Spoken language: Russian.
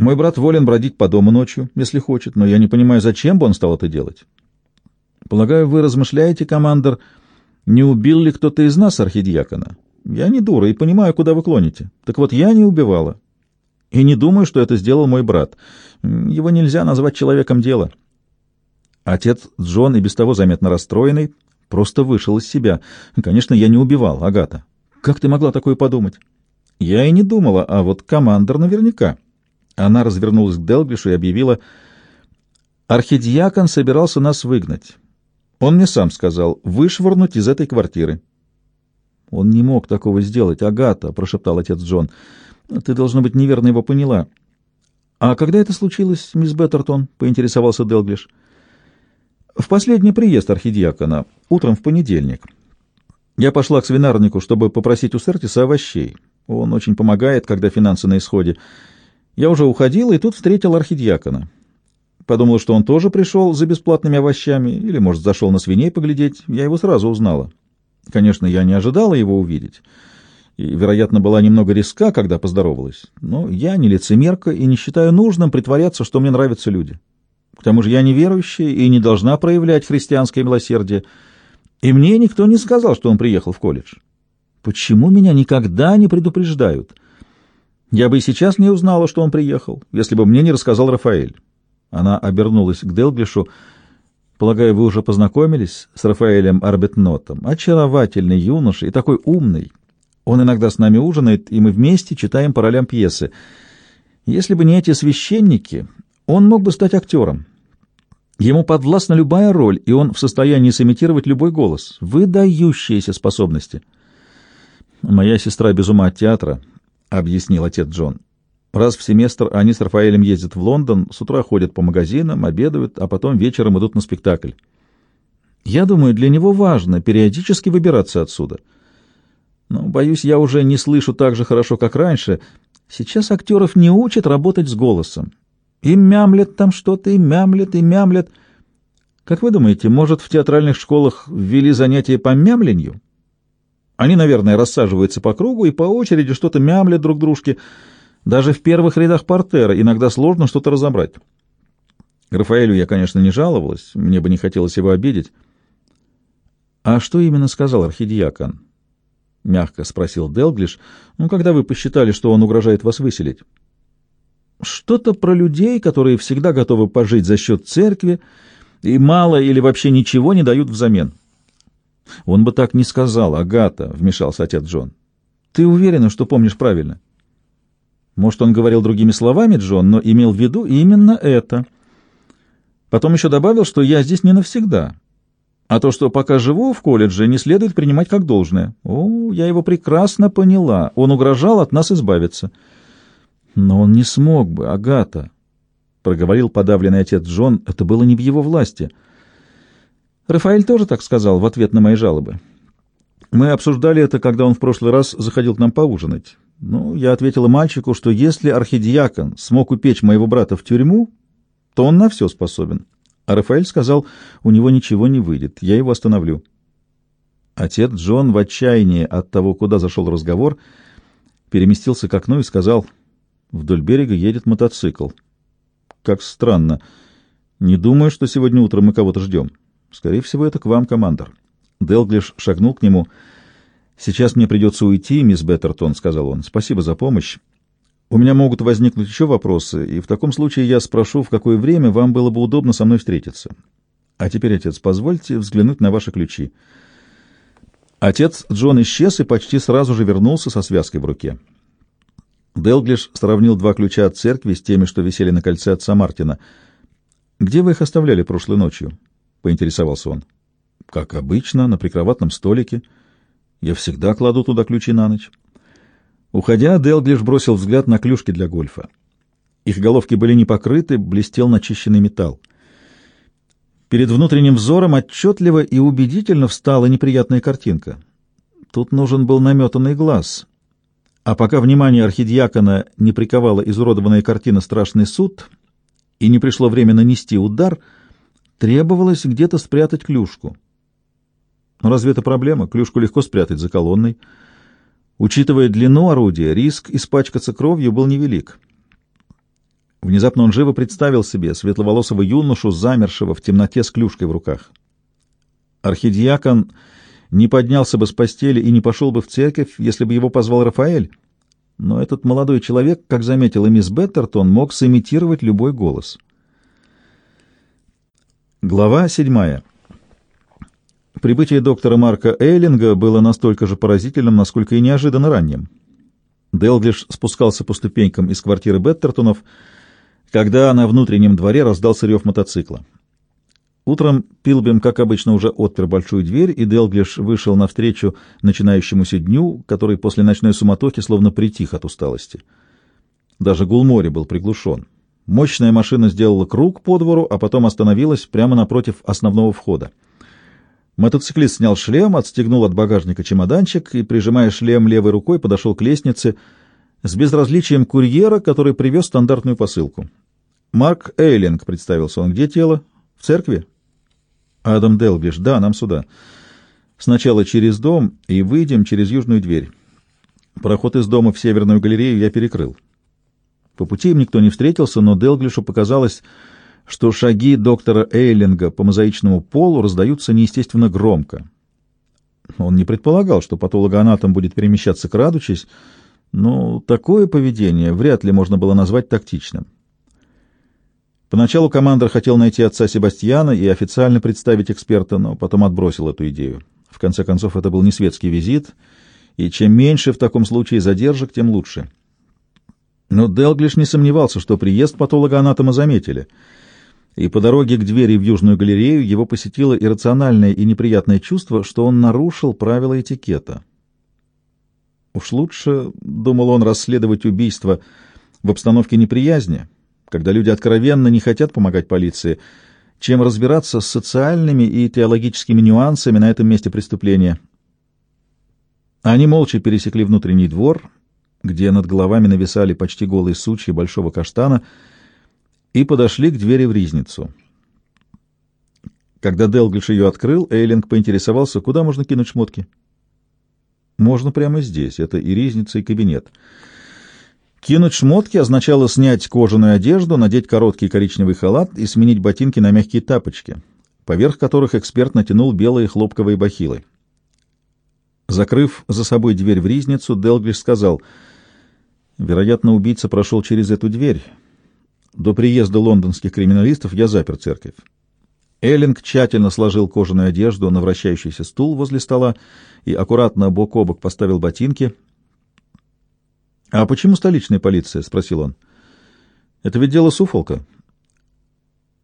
Мой брат волен бродить по дому ночью, если хочет, но я не понимаю, зачем бы он стал это делать. Полагаю, вы размышляете, командор, не убил ли кто-то из нас архидиакона? Я не дура и понимаю, куда вы клоните. Так вот, я не убивала. И не думаю, что это сделал мой брат. Его нельзя назвать человеком дела. Отец Джон, и без того заметно расстроенный, просто вышел из себя. Конечно, я не убивал, Агата. Как ты могла такое подумать? Я и не думала, а вот командор наверняка. Она развернулась к Делглишу и объявила, «Архидиакон собирался нас выгнать. Он мне сам сказал, вышвырнуть из этой квартиры». «Он не мог такого сделать, Агата», — прошептал отец Джон. «Ты, должно быть, неверно его поняла». «А когда это случилось, мисс Беттертон?» — поинтересовался Делглиш. «В последний приезд архидиакона, утром в понедельник. Я пошла к свинарнику, чтобы попросить у Сертиса овощей. Он очень помогает, когда финансы на исходе. Я уже уходил, и тут встретил архидиакона. Подумал, что он тоже пришел за бесплатными овощами, или, может, зашел на свиней поглядеть. Я его сразу узнала. Конечно, я не ожидала его увидеть, и, вероятно, была немного риска, когда поздоровалась. Но я не лицемерка и не считаю нужным притворяться, что мне нравятся люди. К тому же я неверующая и не должна проявлять христианское милосердие. И мне никто не сказал, что он приехал в колледж. Почему меня никогда не предупреждают?» Я бы и сейчас не узнала, что он приехал, если бы мне не рассказал Рафаэль. Она обернулась к Делглишу. Полагаю, вы уже познакомились с Рафаэлем Арбетнотом. Очаровательный юноша и такой умный. Он иногда с нами ужинает, и мы вместе читаем по ролям пьесы. Если бы не эти священники, он мог бы стать актером. Ему подвластна любая роль, и он в состоянии сымитировать любой голос. Выдающиеся способности. Моя сестра без ума от театра, — объяснил отец Джон. «Раз в семестр они с Рафаэлем ездят в Лондон, с утра ходят по магазинам, обедают, а потом вечером идут на спектакль. Я думаю, для него важно периодически выбираться отсюда. Но, боюсь, я уже не слышу так же хорошо, как раньше. Сейчас актеров не учат работать с голосом. И мямлет там что-то, и мямлет, и мямлет. Как вы думаете, может, в театральных школах ввели занятия по мямлению?» Они, наверное, рассаживаются по кругу и по очереди что-то мямлят друг дружке. Даже в первых рядах портера иногда сложно что-то разобрать. Рафаэлю я, конечно, не жаловалась, мне бы не хотелось его обидеть. — А что именно сказал архидиакон? — мягко спросил Делглиш. — Ну, когда вы посчитали, что он угрожает вас выселить? — Что-то про людей, которые всегда готовы пожить за счет церкви и мало или вообще ничего не дают взамен. Он бы так не сказал, Агата, — вмешался отец Джон. Ты уверена, что помнишь правильно? Может, он говорил другими словами, Джон, но имел в виду именно это. Потом еще добавил, что я здесь не навсегда. А то, что пока живу в колледже, не следует принимать как должное. О, я его прекрасно поняла. Он угрожал от нас избавиться. Но он не смог бы, Агата, — проговорил подавленный отец Джон. Это было не в его власти. — Рафаэль тоже так сказал в ответ на мои жалобы. Мы обсуждали это, когда он в прошлый раз заходил к нам поужинать. Ну, я ответила мальчику, что если архидиакон смог упечь моего брата в тюрьму, то он на все способен. А Рафаэль сказал, у него ничего не выйдет, я его остановлю. Отец Джон в отчаянии от того, куда зашел разговор, переместился к окну и сказал, вдоль берега едет мотоцикл. Как странно. Не думаю, что сегодня утром мы кого-то ждем. Скорее всего, это к вам, командор. Делглиш шагнул к нему. Сейчас мне придется уйти, мисс Беттертон, сказал он. Спасибо за помощь. У меня могут возникнуть еще вопросы, и в таком случае я спрошу, в какое время вам было бы удобно со мной встретиться. А теперь, отец, позвольте взглянуть на ваши ключи. Отец Джон исчез и почти сразу же вернулся со связкой в руке. Делглиш сравнил два ключа от церкви с теми, что висели на кольце отца Мартина. «Где вы их оставляли прошлой ночью?» — поинтересовался он. «Как обычно, на прикроватном столике. Я всегда кладу туда ключи на ночь». Уходя, Делглиш бросил взгляд на клюшки для гольфа. Их головки были не покрыты, блестел начищенный металл. Перед внутренним взором отчетливо и убедительно встала неприятная картинка. Тут нужен был наметанный глаз. А пока внимание архидиакона не приковала изуродованная картина «Страшный суд» и не пришло время нанести удар — Требовалось где-то спрятать клюшку. Но разве это проблема? Клюшку легко спрятать за колонной. Учитывая длину орудия, риск испачкаться кровью был невелик. Внезапно он живо представил себе светловолосого юношу, замершего в темноте с клюшкой в руках. Архидиакон не поднялся бы с постели и не пошел бы в церковь, если бы его позвал Рафаэль. Но этот молодой человек, как заметила мисс Беттертон, мог сымитировать любой голос. Глава седьмая. Прибытие доктора Марка Эйлинга было настолько же поразительным, насколько и неожиданно ранним. Делглиш спускался по ступенькам из квартиры Беттертонов, когда на внутреннем дворе раздался рев мотоцикла. Утром Пилбим, как обычно, уже отпер большую дверь, и Делглиш вышел навстречу начинающемуся дню, который после ночной суматохи словно притих от усталости. Даже Гулмори был приглушен. Мощная машина сделала круг по двору, а потом остановилась прямо напротив основного входа. Мотоциклист снял шлем, отстегнул от багажника чемоданчик и, прижимая шлем левой рукой, подошел к лестнице с безразличием курьера, который привез стандартную посылку. «Марк Эйлинг», — представился он. «Где тело? В церкви?» «Адам Делглиш. Да, нам сюда. Сначала через дом и выйдем через южную дверь. Проход из дома в Северную галерею я перекрыл». По пути им никто не встретился, но Делглишу показалось, что шаги доктора Эйлинга по мозаичному полу раздаются неестественно громко. Он не предполагал, что патологоанатом будет перемещаться крадучись, но такое поведение вряд ли можно было назвать тактичным. Поначалу командир хотел найти отца Себастьяна и официально представить эксперта, но потом отбросил эту идею. В конце концов, это был не светский визит, и чем меньше в таком случае задержек, тем лучше. Но Делглиш не сомневался, что приезд патолога-анатома заметили — и по дороге к двери в Южную галерею его посетило иррациональное и неприятное чувство, что он нарушил правила этикета. Уж лучше, — думал он, — расследовать убийство в обстановке неприязни, когда люди откровенно не хотят помогать полиции, чем разбираться с социальными и теологическими нюансами на этом месте преступления. Они молча пересекли внутренний двор, где над головами нависали почти голые сучья большого каштана — и подошли к двери в ризницу. Когда Делглиш ее открыл, Эйлинг поинтересовался, куда можно кинуть шмотки. «Можно прямо здесь. Это и ризница, и кабинет». Кинуть шмотки означало снять кожаную одежду, надеть короткий коричневый халат и сменить ботинки на мягкие тапочки, поверх которых эксперт натянул белые хлопковые бахилы. Закрыв за собой дверь в ризницу, Делглиш сказал, «Вероятно, убийца прошел через эту дверь». До приезда лондонских криминалистов я запер церковь. Эллинг тщательно сложил кожаную одежду на вращающийся стул возле стола и аккуратно бок о бок поставил ботинки. — А почему столичная полиция? — спросил он. — Это ведь дело Суфолка.